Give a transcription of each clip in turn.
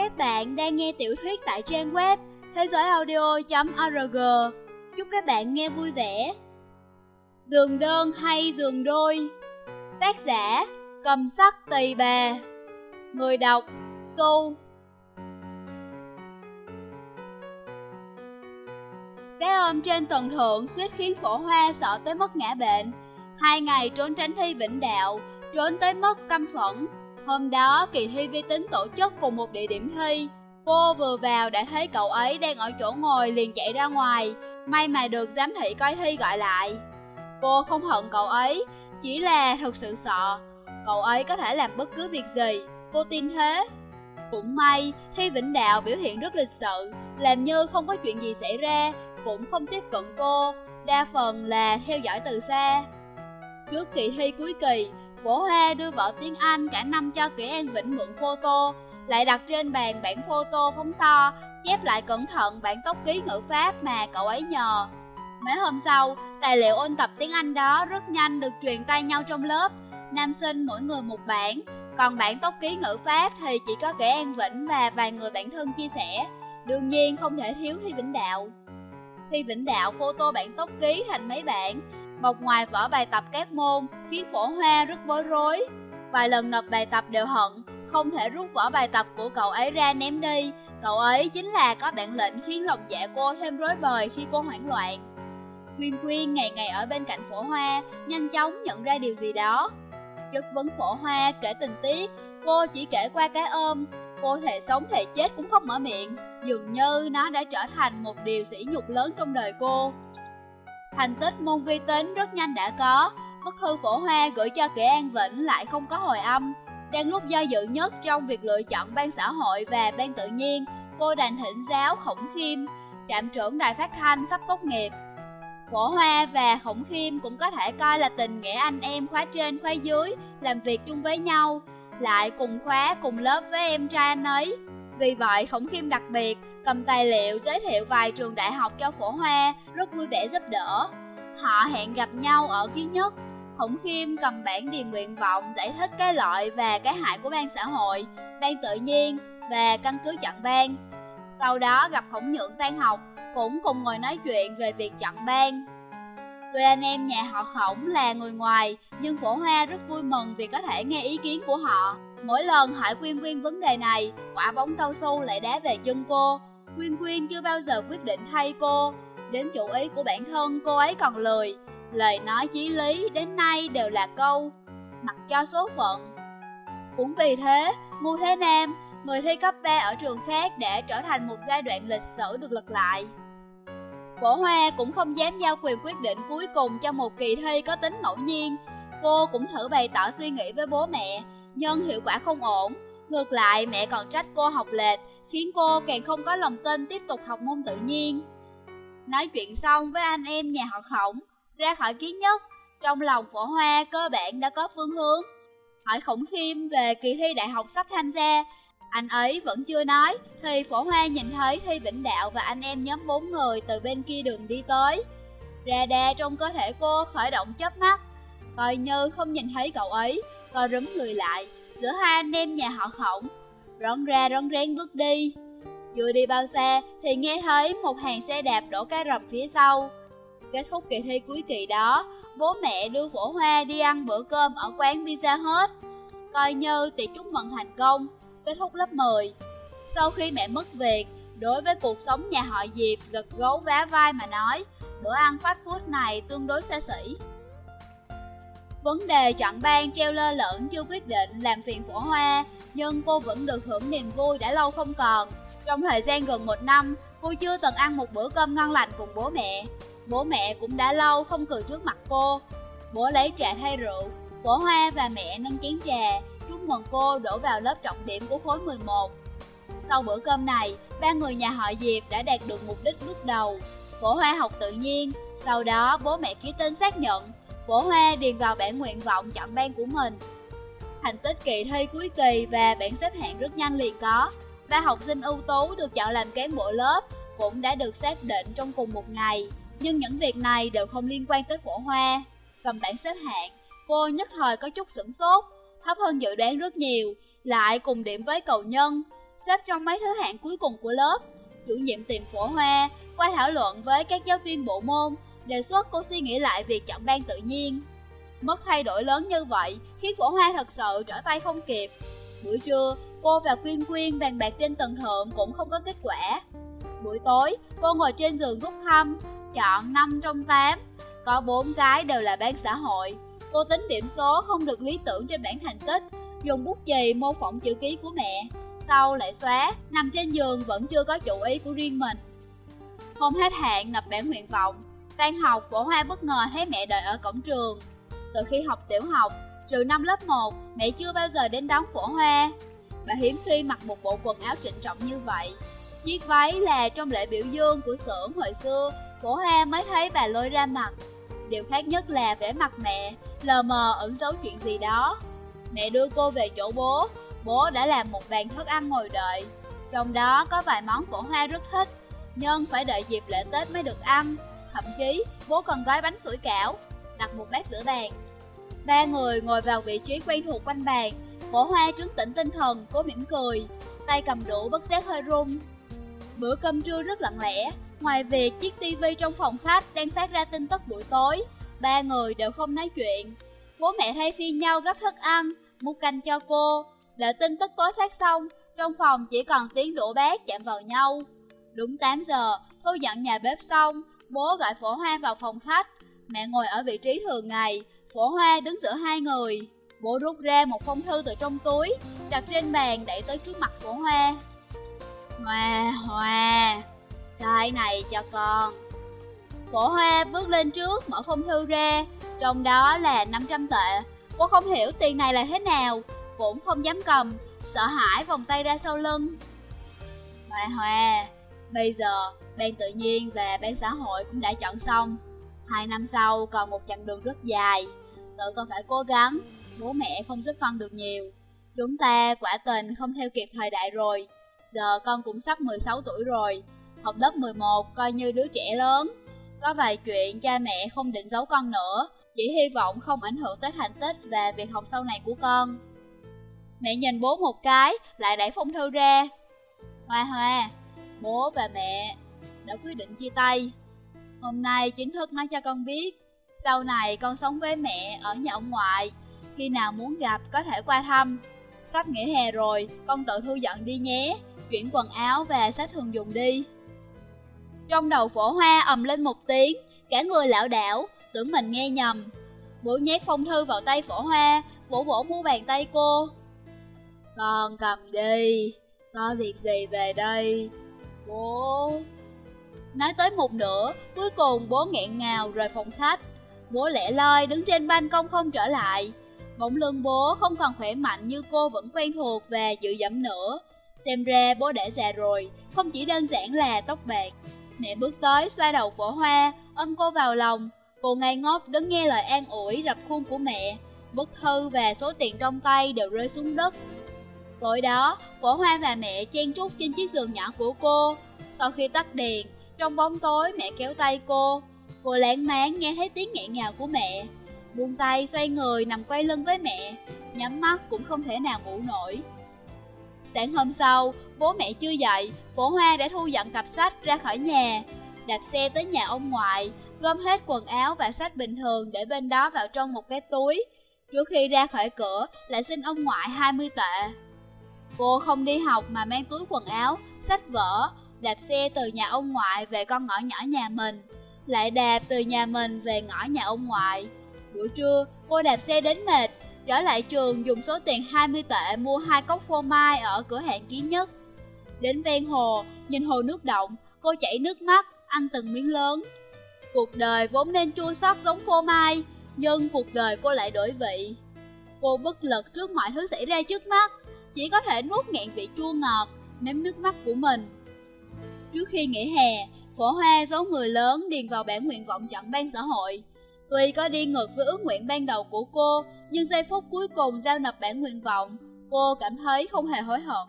Các bạn đang nghe tiểu thuyết tại trang web thế giới audio.org. Chúc các bạn nghe vui vẻ. Giường đơn hay giường đôi? Tác giả, Cầm sắc tỳ bà. Người đọc, Su. Cái ôm trên tầng thượng suýt khiến phổ hoa sợ tới mất ngã bệnh. Hai ngày trốn tránh thi vĩnh đạo, Trốn tới mất căm phẫn. Hôm đó, kỳ thi vi tính tổ chức cùng một địa điểm thi. Cô vừa vào đã thấy cậu ấy đang ở chỗ ngồi liền chạy ra ngoài. May mà được giám thị coi thi gọi lại. Cô không hận cậu ấy, Chỉ là thật sự sợ. Cậu ấy có thể làm bất cứ việc gì, Cô tin thế. Cũng may, Thi Vĩnh Đạo biểu hiện rất lịch sự, Làm như không có chuyện gì xảy ra, Cũng không tiếp cận cô. Đa phần là theo dõi từ xa. Trước kỳ thi cuối kỳ Vỗ Hoa đưa vợ tiếng Anh cả năm cho Kỷ An Vĩnh mượn photo, lại đặt trên bàn bản photo phóng to, chép lại cẩn thận bản tốc ký ngữ pháp mà cậu ấy nhờ. Mấy hôm sau, tài liệu ôn tập tiếng Anh đó rất nhanh được truyền tay nhau trong lớp, nam sinh mỗi người một bản, còn bản tốc ký ngữ pháp thì chỉ có Kỷ An Vĩnh và vài người bạn thân chia sẻ, đương nhiên không thể thiếu Thi Vĩnh Đạo. Thi Vĩnh Đạo photo bản tốc ký thành mấy bản, bọc ngoài vỏ bài tập các môn khiến phổ hoa rất bối rối. Vài lần nộp bài tập đều hận, không thể rút vỏ bài tập của cậu ấy ra ném đi. Cậu ấy chính là có bản lệnh khiến lòng dạ cô thêm rối bời khi cô hoảng loạn. Quyên Quyên ngày ngày ở bên cạnh phổ hoa, nhanh chóng nhận ra điều gì đó. Chất vấn phổ hoa kể tình tiết, cô chỉ kể qua cái ôm. Cô thể sống thể chết cũng không mở miệng, dường như nó đã trở thành một điều sỉ nhục lớn trong đời cô. Thành tích môn vi tính rất nhanh đã có, bức thư phổ hoa gửi cho Kỷ An Vĩnh lại không có hồi âm. Đang lúc do dự nhất trong việc lựa chọn ban xã hội và ban tự nhiên, cô đành thỉnh giáo Khổng Khiêm, trạm trưởng đài phát thanh sắp tốt nghiệp. Phổ Hoa và Khổng Khiêm cũng có thể coi là tình nghĩa anh em khóa trên khóa dưới, làm việc chung với nhau, lại cùng khóa cùng lớp với em trai anh ấy. Vì vậy Khổng Khiêm đặc biệt cầm tài liệu giới thiệu vài trường đại học cho Phổ Hoa, rất vui vẻ giúp đỡ. Họ hẹn gặp nhau ở kiến nhất. Khổng Khiêm cầm bản điền nguyện vọng giải thích cái lợi và cái hại của ban xã hội, ban tự nhiên và căn cứ chọn ban. Sau đó gặp Khổng Nhượng tan học, cũng cùng ngồi nói chuyện về việc chọn ban. Tuy anh em nhà họ Khổng là người ngoài, nhưng Phổ Hoa rất vui mừng vì có thể nghe ý kiến của họ. Mỗi lần hỏi Quyên Quyên vấn đề này, quả bóng cao su lại đá về chân cô. Quyên Quyên chưa bao giờ quyết định thay cô, đến chủ ý của bản thân cô ấy còn lười. Lời nói chí lý đến nay đều là câu, mặc cho số phận. Cũng vì thế, Mưu Thế Nam, người thi cấp 3 ở trường khác để trở thành một giai đoạn lịch sử được lật lại. Cổ Hoa cũng không dám giao quyền quyết định cuối cùng cho một kỳ thi có tính ngẫu nhiên. Cô cũng thử bày tỏ suy nghĩ với bố mẹ, nhưng hiệu quả không ổn. Ngược lại, mẹ còn trách cô học lệch, khiến cô càng không có lòng tin tiếp tục học môn tự nhiên. Nói chuyện xong với anh em nhà họ khổng, ra khỏi kiến nhất, trong lòng phổ hoa cơ bản đã có phương hướng. Hỏi khổng khiêm về kỳ thi đại học sắp tham gia, anh ấy vẫn chưa nói, thì phổ hoa nhìn thấy Thi Vĩnh Đạo và anh em nhóm bốn người từ bên kia đường đi tới. Radar trong cơ thể cô khởi động chớp mắt, coi như không nhìn thấy cậu ấy, co rúm người lại, giữa hai anh em nhà họ khổng, rón ra rón rén bước đi. vừa đi bao xa thì nghe thấy một hàng xe đạp đổ cái rập phía sau. Kết thúc kỳ thi cuối kỳ đó, bố mẹ đưa phổ hoa đi ăn bữa cơm ở quán Pizza Hut, coi như tiệc chúc mừng thành công, kết thúc lớp 10. Sau khi mẹ mất việc, đối với cuộc sống nhà họ Diệp gật gấu vá vai mà nói, bữa ăn fast food này tương đối xa xỉ. Vấn đề chọn ban treo lơ lửng chưa quyết định làm phiền phổ hoa, nhưng cô vẫn được hưởng niềm vui đã lâu không còn. Trong thời gian gần một năm, cô chưa từng ăn một bữa cơm ngon lành cùng bố mẹ. Bố mẹ cũng đã lâu không cười trước mặt cô. Bố lấy trà thay rượu, phổ hoa và mẹ nâng chén trà, chúc mừng cô đổ vào lớp trọng điểm của khối 11. Sau bữa cơm này, ba người nhà họ Diệp đã đạt được mục đích bước đầu. Phổ hoa học tự nhiên, sau đó bố mẹ ký tên xác nhận Phổ Hoa điền vào bản nguyện vọng chọn ban của mình. Thành tích kỳ thi cuối kỳ và bản xếp hạng rất nhanh liền có. Ba học sinh ưu tú được chọn làm cán bộ lớp cũng đã được xác định trong cùng một ngày. Nhưng những việc này đều không liên quan tới Phổ Hoa. Cầm bản xếp hạng, cô nhất thời có chút sửng sốt, thấp hơn dự đoán rất nhiều, lại cùng điểm với cầu nhân. xếp trong mấy thứ hạng cuối cùng của lớp. Chủ nhiệm tìm phổ hoa, qua thảo luận với các giáo viên bộ môn, đề xuất cô suy nghĩ lại việc chọn ban tự nhiên. Mất thay đổi lớn như vậy khiến phổ hoa thật sự trở tay không kịp. Buổi trưa, cô và Quyên Quyên bàn bạc trên tầng thượng cũng không có kết quả. Buổi tối, cô ngồi trên giường rút thăm, chọn 5 trong 8, có 4 cái đều là ban xã hội. Cô tính điểm số không được lý tưởng trên bảng thành tích, dùng bút chì mô phỏng chữ ký của mẹ, sau lại xóa, nằm trên giường vẫn chưa có chủ ý của riêng mình. Hôm hết hạn nộp bản nguyện vọng, tan học phổ hoa bất ngờ thấy mẹ đợi ở cổng trường. Từ khi học tiểu học, trừ năm lớp 1, mẹ chưa bao giờ đến đón phổ hoa. Bà hiếm khi mặc một bộ quần áo trịnh trọng như vậy. Chiếc váy là trong lễ biểu dương của xưởng hồi xưa, phổ hoa mới thấy bà lôi ra mặt. Điều khác nhất là vẻ mặt mẹ, lờ mờ ẩn giấu chuyện gì đó. Mẹ đưa cô về chỗ bố, bố đã làm một bàn thức ăn ngồi đợi. Trong đó có vài món cổ hoa rất thích, nhưng phải đợi dịp lễ Tết mới được ăn. Thậm chí, bố còn gói bánh sủi cảo, đặt một bát giữa bàn. Ba người ngồi vào vị trí quen thuộc quanh bàn, cổ hoa trấn tĩnh tinh thần, cố mỉm cười, tay cầm đũa bất giác hơi run. Bữa cơm trưa rất lặng lẽ, ngoài việc chiếc tivi trong phòng khách đang phát ra tin tức buổi tối, ba người đều không nói chuyện. Bố mẹ thay phiên nhau gấp thức ăn, mua canh cho cô, đợi tin tức tối phát xong, trong phòng chỉ còn tiếng đũa bát chạm vào nhau. Đúng 8 giờ, Thu dọn nhà bếp xong, bố gọi phổ hoa vào phòng khách. Mẹ ngồi ở vị trí thường ngày, phổ hoa đứng giữa hai người. Bố rút ra một phong thư từ trong túi, đặt trên bàn đẩy tới trước mặt phổ hoa. Hoa, hoa, đây này cho con. Phổ hoa bước lên trước, mở phong thư ra, trong đó là 500 tệ. Cô không hiểu tiền này là thế nào, cũng không dám cầm, sợ hãi vòng tay ra sau lưng. Hoa hoa, bây giờ ban tự nhiên và ban xã hội cũng đã chọn xong. Hai năm sau còn một chặng đường rất dài, tự con phải cố gắng, bố mẹ không giúp con được nhiều. Chúng ta quả tình không theo kịp thời đại rồi, giờ con cũng sắp 16 tuổi rồi, học lớp 11 coi như đứa trẻ lớn. Có vài chuyện cha mẹ không định giấu con nữa, chỉ hy vọng không ảnh hưởng tới thành tích và việc học sau này của con. Mẹ nhìn bố một cái, lại đẩy phong thư ra. Hoa hoa, bố và mẹ đã quyết định chia tay. Hôm nay chính thức nói cho con biết, sau này con sống với mẹ ở nhà ông ngoại, khi nào muốn gặp có thể qua thăm. Sắp nghỉ hè rồi, con tự thu dọn đi nhé, chuyển quần áo và sách thường dùng đi. Trong đầu phổ hoa ầm lên một tiếng, cả người lão đảo, tưởng mình nghe nhầm. Bố nhét phong thư vào tay phổ hoa, vỗ vỗ mu bàn tay cô. Con cầm đi, có việc gì về đây? Bố... Nói tới một nửa, cuối cùng bố nghẹn ngào rời phòng khách. Bố lẻ loi đứng trên ban công không trở lại. Bỗng lưng bố không còn khỏe mạnh như cô vẫn quen thuộc và dự dẫm nữa. Xem ra bố đã già rồi, không chỉ đơn giản là tóc bạc. Mẹ bước tới xoa đầu phổ hoa, ôm cô vào lòng. Cô ngây ngốc đứng nghe lời an ủi rập khuôn của mẹ. Bức thư và số tiền trong tay đều rơi xuống đất. Tối đó, phổ hoa và mẹ chen chúc trên chiếc giường nhỏ của cô. Sau khi tắt đèn, trong bóng tối mẹ kéo tay cô. Cô lãng máng nghe thấy tiếng nghẹn ngào của mẹ. Buông tay xoay người nằm quay lưng với mẹ, nhắm mắt cũng không thể nào ngủ nổi. Sáng hôm sau, bố mẹ chưa dậy, phổ hoa đã thu dọn cặp sách ra khỏi nhà, đạp xe tới nhà ông ngoại, gom hết quần áo và sách bình thường để bên đó vào trong một cái túi. Trước khi ra khỏi cửa, lại xin ông ngoại 20 tệ. Cô không đi học mà mang túi quần áo, sách vở, đạp xe từ nhà ông ngoại về con ngõ nhỏ nhà mình, lại đạp từ nhà mình về ngõ nhà ông ngoại. Buổi trưa, cô đạp xe đến mệt, trở lại trường dùng số tiền 20 tệ mua hai cốc phô mai ở cửa hàng ký nhất. Đến ven hồ, nhìn hồ nước động, cô chảy nước mắt, ăn từng miếng lớn. Cuộc đời vốn nên chua xót giống phô mai, nhưng cuộc đời cô lại đổi vị. Cô bất lực trước mọi thứ xảy ra trước mắt, chỉ có thể nuốt nghẹn vị chua ngọt, nếm nước mắt của mình. Trước khi nghỉ hè, phổ hoa giấu người lớn điền vào bản nguyện vọng chọn ban xã hội. Tuy có đi ngược với ước nguyện ban đầu của cô, nhưng giây phút cuối cùng giao nộp bản nguyện vọng, cô cảm thấy không hề hối hận.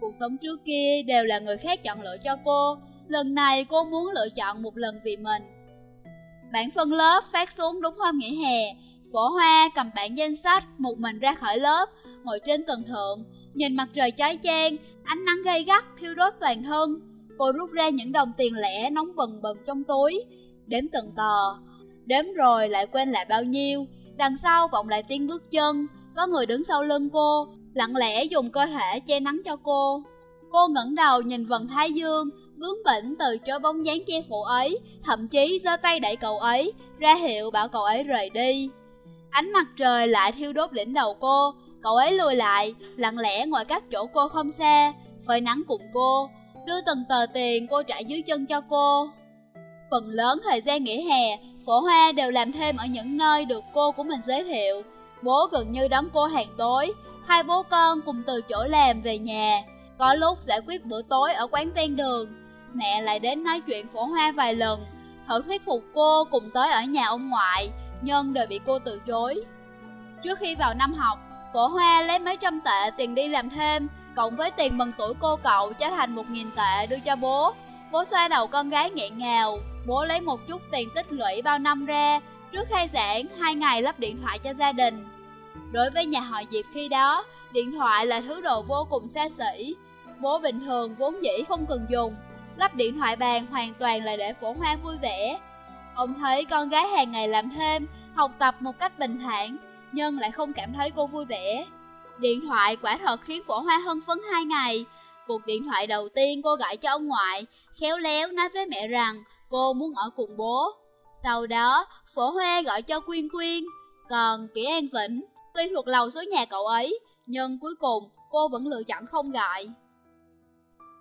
Cuộc sống trước kia đều là người khác chọn lựa cho cô, lần này cô muốn lựa chọn một lần vì mình. Bản phân lớp phát xuống đúng hôm nghỉ hè, Cổ hoa cầm bản danh sách một mình ra khỏi lớp, ngồi trên tầng thượng, Nhìn mặt trời chói chang, ánh nắng gay gắt thiêu đốt toàn thân. Cô rút ra những đồng tiền lẻ nóng bần bần trong túi, đếm từng tờ. Đếm rồi lại quên lại bao nhiêu, đằng sau vọng lại tiếng bước chân, có người đứng sau lưng cô, lặng lẽ dùng cơ thể che nắng cho cô. Cô ngẩng đầu nhìn vần thái dương, bướng bỉnh từ chối bóng dáng che phủ ấy, thậm chí giơ tay đẩy cậu ấy, ra hiệu bảo cậu ấy rời đi. Ánh mặt trời lại thiêu đốt đỉnh đầu cô, cậu ấy lùi lại, lặng lẽ ngồi cách chỗ cô không xa, phơi nắng cùng cô, đưa từng tờ tiền cô trả dưới chân cho cô. Phần lớn thời gian nghỉ hè, phổ hoa đều làm thêm ở những nơi được cô của mình giới thiệu. Bố gần như đón cô hàng tối, hai bố con cùng từ chỗ làm về nhà. Có lúc giải quyết bữa tối ở quán ven đường, mẹ lại đến nói chuyện phổ hoa vài lần, thử thuyết phục cô cùng tới ở nhà ông ngoại, nhưng đều bị cô từ chối. Trước khi vào năm học, phổ hoa lấy mấy trăm tệ tiền đi làm thêm, cộng với tiền mừng tuổi cô cậu trở thành một nghìn tệ đưa cho bố. Bố xoa đầu con gái nghẹn ngào, bố lấy một chút tiền tích lũy bao năm ra, trước khai giảng hai ngày lắp điện thoại cho gia đình. Đối với nhà họ Diệp khi đó, điện thoại là thứ đồ vô cùng xa xỉ. Bố bình thường vốn dĩ không cần dùng, lắp điện thoại bàn hoàn toàn là để phổ hoa vui vẻ. Ông thấy con gái hàng ngày làm thêm, học tập một cách bình thản, nhưng lại không cảm thấy cô vui vẻ. Điện thoại quả thật khiến phổ hoa hân phấn hai ngày. Cuộc điện thoại đầu tiên cô gọi cho ông ngoại, khéo léo nói với mẹ rằng cô muốn ở cùng bố. Sau đó, phổ hoa gọi cho Quyên Quyên, còn Kỷ An Vĩnh, tuy thuộc lầu số nhà cậu ấy, nhưng cuối cùng cô vẫn lựa chọn không gọi.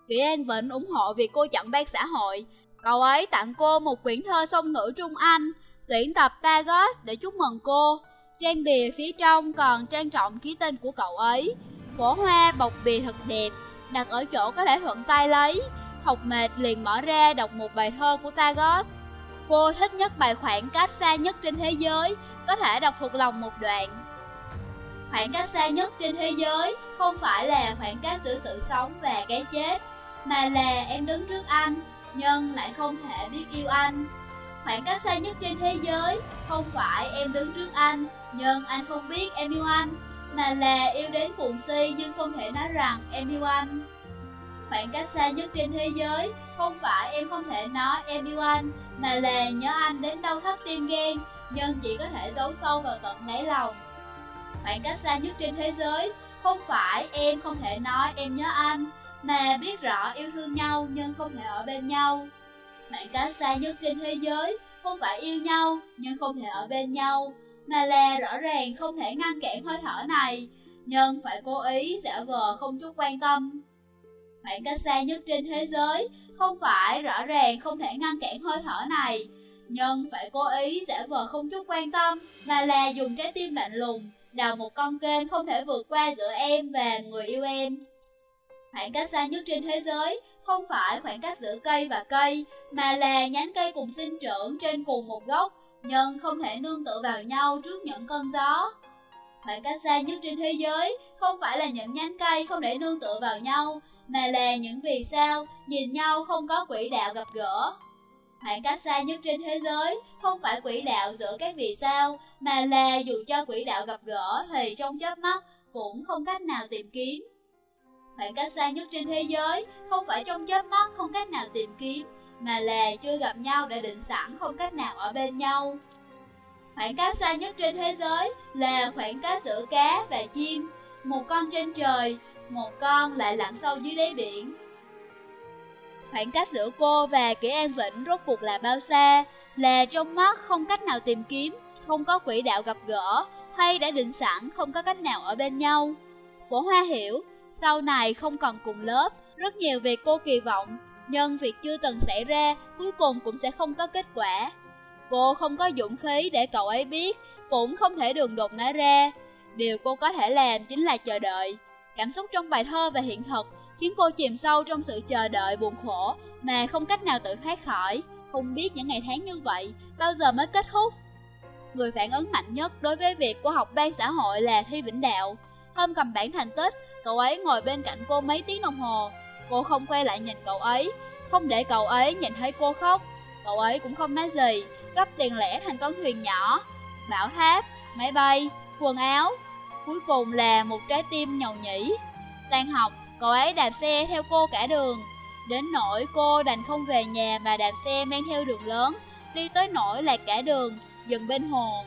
Kỷ An Vĩnh ủng hộ việc cô chọn ban xã hội, cậu ấy tặng cô một quyển thơ song ngữ Trung Anh, tuyển tập Tagos để chúc mừng cô. Trang bìa phía trong còn trang trọng ký tên của cậu ấy. Phổ hoa bọc bìa thật đẹp, đặt ở chỗ có thể thuận tay lấy. Học mệt liền mở ra đọc một bài thơ của Tagore. Cô thích nhất bài khoảng cách xa nhất trên thế giới, có thể đọc thuộc lòng một đoạn. Khoảng cách xa nhất trên thế giới không phải là khoảng cách giữa sự sống và cái chết, mà là em đứng trước anh, nhưng lại không thể biết yêu anh. Khoảng cách xa nhất trên thế giới không phải em đứng trước anh, nhưng anh không biết em yêu anh, mà là yêu đến cuồng si nhưng không thể nói rằng em yêu anh. Khoảng cách xa nhất trên thế giới không phải em không thể nói em yêu anh, mà là nhớ anh đến đau thắt tim ghen. nhưng chỉ có thể giấu sâu vào tận đáy lòng. Khoảng cách xa nhất trên thế giới không phải em không thể nói em nhớ anh, mà biết rõ yêu thương nhau nhưng không thể ở bên nhau. Khoảng cách xa nhất trên thế giới không phải yêu nhau nhưng không thể ở bên nhau, mà là rõ ràng không thể ngăn cản hơi thở này, nhưng phải cố ý giả vờ không chút quan tâm. Khoảng cách xa nhất trên thế giới không phải rõ ràng không thể ngăn cản hơi thở này, nhưng phải cố ý giả vờ không chút quan tâm, mà là dùng trái tim lạnh lùng, đào một con kênh không thể vượt qua giữa em và người yêu em. Khoảng cách xa nhất trên thế giới không phải khoảng cách giữa cây và cây, mà là nhánh cây cùng sinh trưởng trên cùng một gốc, nhưng không thể nương tựa vào nhau trước những cơn gió. Khoảng cách xa nhất trên thế giới không phải là những nhánh cây không để nương tựa vào nhau, mà là những vì sao nhìn nhau không có quỹ đạo gặp gỡ. Khoảng cách xa nhất trên thế giới không phải quỹ đạo giữa các vì sao, mà là dù cho quỹ đạo gặp gỡ thì trong chớp mắt cũng không cách nào tìm kiếm. Khoảng cách xa nhất trên thế giới không phải trong chớp mắt không cách nào tìm kiếm, mà là chưa gặp nhau đã định sẵn không cách nào ở bên nhau. Khoảng cách xa nhất trên thế giới là khoảng cách giữa cá và chim, một con trên trời, một con lại lặn sâu dưới đáy biển. Khoảng cách giữa cô và kỹ An Vĩnh rốt cuộc là bao xa, là trong mắt không cách nào tìm kiếm, không có quỹ đạo gặp gỡ, hay đã định sẵn không có cách nào ở bên nhau. Phổ Hoa hiểu, sau này không còn cùng lớp, rất nhiều việc cô kỳ vọng, nhưng việc chưa từng xảy ra cuối cùng cũng sẽ không có kết quả. Cô không có dũng khí để cậu ấy biết, cũng không thể đường đột nói ra. Điều cô có thể làm chính là chờ đợi. Cảm xúc trong bài thơ và hiện thực khiến cô chìm sâu trong sự chờ đợi buồn khổ mà không cách nào tự thoát khỏi, không biết những ngày tháng như vậy bao giờ mới kết thúc. Người phản ứng mạnh nhất đối với việc cô học ban xã hội là Thi Vĩnh Đạo. Hôm cầm bản thành tích, cậu ấy ngồi bên cạnh cô mấy tiếng đồng hồ. Cô không quay lại nhìn cậu ấy, không để cậu ấy nhìn thấy cô khóc. Cậu ấy cũng không nói gì, gấp tiền lẻ thành con thuyền nhỏ. Bảo tháp, máy bay, quần áo, cuối cùng là một trái tim nhầu nhĩ. Tan học, cậu ấy đạp xe theo cô cả đường. Đến nỗi cô đành không về nhà mà đạp xe mang theo đường lớn, đi tới nỗi lạc cả đường, dừng bên hồ.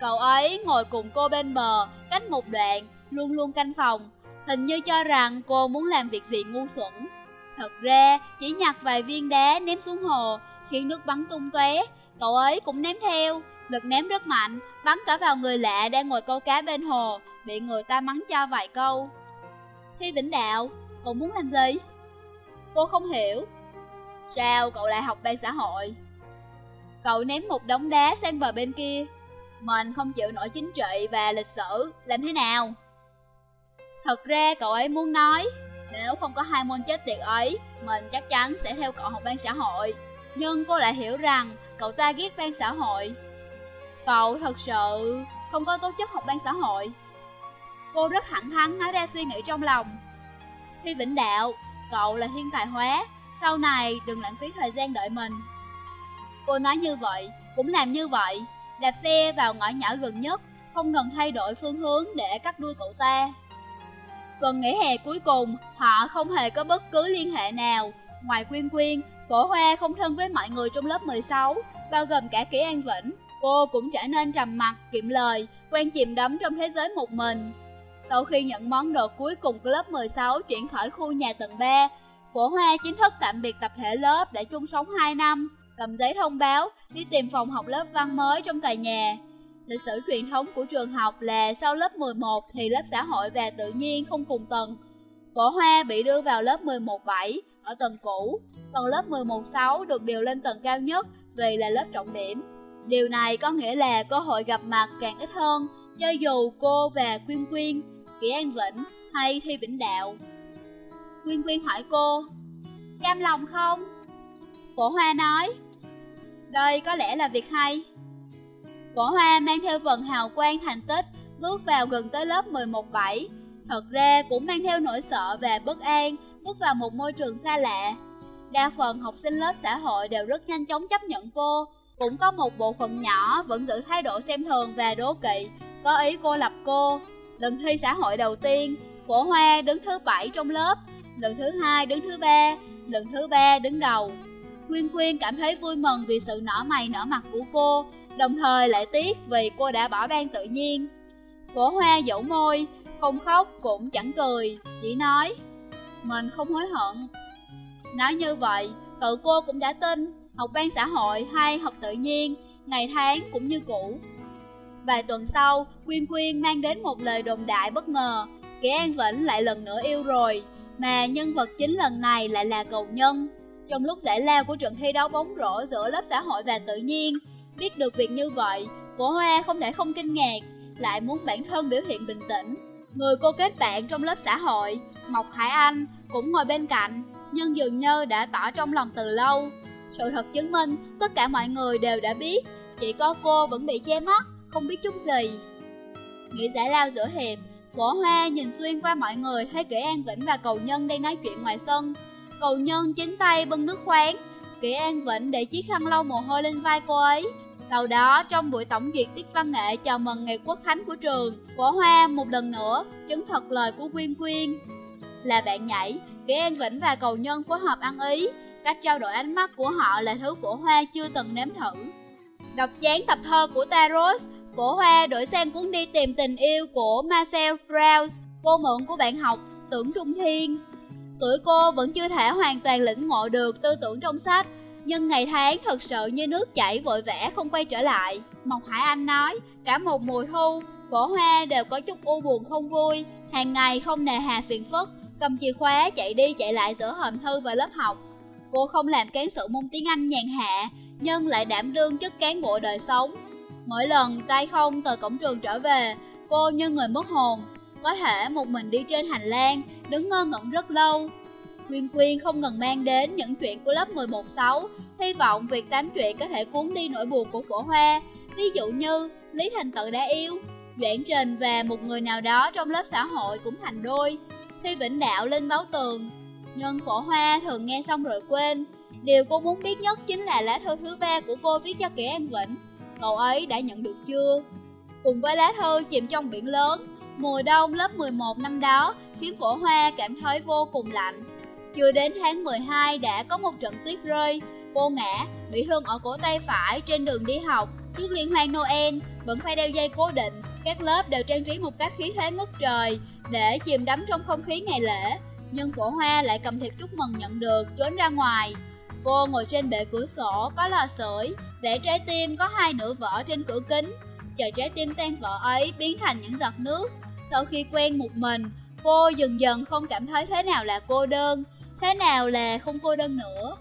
Cậu ấy ngồi cùng cô bên bờ, cách một đoạn, luôn luôn canh phòng, hình như cho rằng cô muốn làm việc gì ngu xuẩn. Thật ra, chỉ nhặt vài viên đá ném xuống hồ, khiến nước bắn tung tóe, cậu ấy cũng ném theo, lực ném rất mạnh, bắn cả vào người lạ đang ngồi câu cá bên hồ, bị người ta mắng cho vài câu. Thi Vĩnh Đạo, cậu muốn làm gì? Cô không hiểu. Sao cậu lại học ban xã hội? Cậu ném một đống đá sang bờ bên kia. Mình không chịu nổi chính trị và lịch sử, làm thế nào? Thật ra cậu ấy muốn nói, nếu không có hai môn chết tiệt ấy, mình chắc chắn sẽ theo cậu học ban xã hội. Nhưng cô lại hiểu rằng cậu ta ghét ban xã hội. Cậu thật sự không có tố chất học ban xã hội. Cô rất thẳng thắn nói ra suy nghĩ trong lòng. Thi Vĩnh Đạo, cậu là thiên tài hóa, sau này đừng lãng phí thời gian đợi mình. Cô nói như vậy, cũng làm như vậy, đạp xe vào ngõ nhỏ gần nhất, không ngừng thay đổi phương hướng để cắt đuôi cậu ta. Tuần nghỉ hè cuối cùng, họ không hề có bất cứ liên hệ nào. Ngoài Quyên Quyên, Phổ Hoa không thân với mọi người trong lớp 16, bao gồm cả Kỷ An Vĩnh. Cô cũng trở nên trầm mặc, kiệm lời, quen chìm đắm trong thế giới một mình. Sau khi nhận món đồ cuối cùng của lớp 16 chuyển khỏi khu nhà tầng 3, Phổ Hoa chính thức tạm biệt tập thể lớp để chung sống 2 năm, cầm giấy thông báo, đi tìm phòng học lớp văn mới trong tòa nhà. Lịch sử truyền thống của trường học là sau lớp 11 thì lớp xã hội và tự nhiên không cùng tầng. Phổ Hoa bị đưa vào lớp 11-7 ở tầng cũ, còn lớp 11-6 được điều lên tầng cao nhất vì là lớp trọng điểm. Điều này có nghĩa là cơ hội gặp mặt càng ít hơn, cho dù cô và Quyên Quyên, Kỷ An Vĩnh hay Thi Vĩnh Đạo. Quyên Quyên hỏi cô, cam lòng không? Phổ Hoa nói, đây có lẽ là việc hay. Phổ Hoa mang theo vần hào quang thành tích, bước vào gần tới lớp 11-7. Thật ra cũng mang theo nỗi sợ và bất an, bước vào một môi trường xa lạ. Đa phần học sinh lớp xã hội đều rất nhanh chóng chấp nhận cô, cũng có một bộ phận nhỏ vẫn giữ thái độ xem thường và đố kỵ, có ý cô lập cô. Lần thi xã hội đầu tiên, Phổ Hoa đứng thứ bảy trong lớp, lần thứ hai đứng thứ ba, lần thứ ba đứng đầu. Quyên Quyên cảm thấy vui mừng vì sự nở mày nở mặt của cô, đồng thời lại tiếc vì cô đã bỏ ban tự nhiên. Phổ Hoa dẫu môi, không khóc cũng chẳng cười, chỉ nói, mình không hối hận. Nói như vậy, cậu cô cũng đã tin, học ban xã hội hay học tự nhiên, ngày tháng cũng như cũ. Vài tuần sau, Quyên Quyên mang đến một lời đồn đại bất ngờ, Kẻ An Vĩnh lại lần nữa yêu rồi, mà nhân vật chính lần này lại là cầu nhân. Trong lúc giải lao của trận thi đấu bóng rổ giữa lớp xã hội và tự nhiên, biết được việc như vậy, cổ hoa không thể không kinh ngạc, lại muốn bản thân biểu hiện bình tĩnh. Người cô kết bạn trong lớp xã hội, Mộc Hải Anh, cũng ngồi bên cạnh, nhưng dường như đã tỏ trong lòng từ lâu. Sự thật chứng minh, tất cả mọi người đều đã biết, chỉ có cô vẫn bị che mắt, không biết chút gì. Nghĩ giải lao giữa hiệp, cổ hoa nhìn xuyên qua mọi người thấy kỹ An Vĩnh và cầu nhân đang nói chuyện ngoài sân. Cầu nhân chính tay bưng nước khoáng, kỹ An Vĩnh để chiếc khăn lau mồ hôi lên vai cô ấy. Sau đó, trong buổi tổng duyệt tiết văn nghệ chào mừng ngày quốc khánh của trường, võ hoa một lần nữa chứng thật lời của Quyên Quyên. Là bạn nhảy, kỹ An Vĩnh và cầu nhân phối hợp ăn ý, cách trao đổi ánh mắt của họ là thứ cổ hoa chưa từng nếm thử. Đọc chán tập thơ của Taros, cổ hoa đổi sang cuốn đi tìm tình yêu của Marcel Proust, cô mượn của bạn học Tưởng Trung Thiên. Tuổi cô vẫn chưa thể hoàn toàn lĩnh ngộ được tư tưởng trong sách, nhưng ngày tháng thật sự như nước chảy vội vã không quay trở lại. Mộc Hải Anh nói, cả một mùa thu, cổ hoa đều có chút u buồn không vui, hàng ngày không nề hà phiền phức, cầm chìa khóa chạy đi chạy lại giữa hòm thư và lớp học. Cô không làm cán sự môn tiếng Anh nhàn hạ, nhưng lại đảm đương chức cán bộ đời sống. Mỗi lần tay không từ cổng trường trở về, cô như người mất hồn, có thể một mình đi trên hành lang, đứng ngơ ngẩn rất lâu. Quyên Quyên không ngừng mang đến những chuyện của lớp 11-6, hy vọng việc tám chuyện có thể cuốn đi nỗi buồn của phổ hoa, ví dụ như Lý Thành Tự đã yêu, Doãn Trình và một người nào đó trong lớp xã hội cũng thành đôi, Khi Vĩnh Đạo lên báo tường nhân phổ hoa thường nghe xong rồi quên, điều cô muốn biết nhất chính là lá thư thứ ba của cô viết cho kẻ An Vĩnh, cậu ấy đã nhận được chưa? Cùng với lá thư chìm trong biển lớn, mùa đông lớp 11 năm đó, khiến phổ hoa cảm thấy vô cùng lạnh. Chưa đến tháng 12 đã có một trận tuyết rơi, cô ngã, bị thương ở cổ tay phải trên đường đi học. Trước liên hoan Noel, vẫn phải đeo dây cố định, các lớp đều trang trí một cách khí thế ngất trời để chìm đắm trong không khí ngày lễ. Nhưng cổ hoa lại cầm thiệp chúc mừng nhận được, trốn ra ngoài. Cô ngồi trên bệ cửa sổ, có lò sưởi, vẽ trái tim có hai nửa vỡ trên cửa kính. Chờ trái tim tan vỡ ấy biến thành những giọt nước. Sau khi quen một mình, cô dần dần không cảm thấy thế nào là cô đơn, thế nào là không cô đơn nữa.